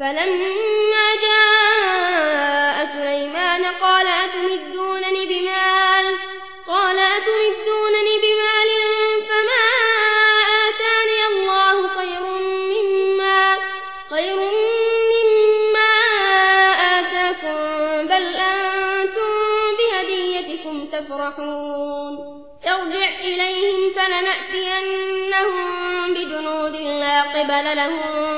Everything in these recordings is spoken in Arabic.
فلما جاء سليمان قال أتمدونني بمال؟ قال أتمدونني بمال فما آتاني الله خير مما خير مما آتاكم بل أنتم بهديتكم تفرحون. ارجع إليهم فلنأتينهم بجنود لا قبل لهم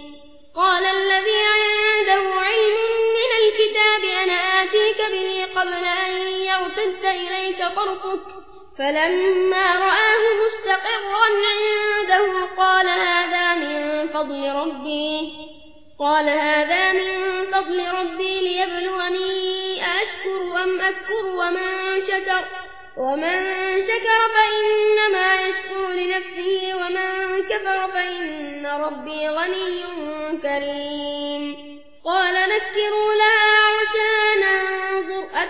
آتيك به قبل أن يرتد إليك طرفك. فلما رآه مستقرا عنده قال هذا من فضل ربي قال هذا من فضل ربي ليبلوني أشكر أم أكفر ومن شكر ومن شكر فإنما يشكر لنفسه ومن كفر فإن ربي غني كريم. قال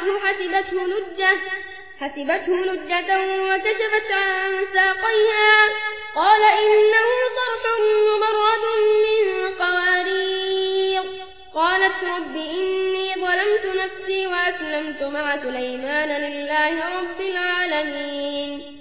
رأته حسبته لجة حسبته لجة وكشفت عن ساقيها. قال إنه صرح ممرد من قوارير. قالت رب إني ظلمت نفسي وأسلمت مع سليمان لله رب العالمين.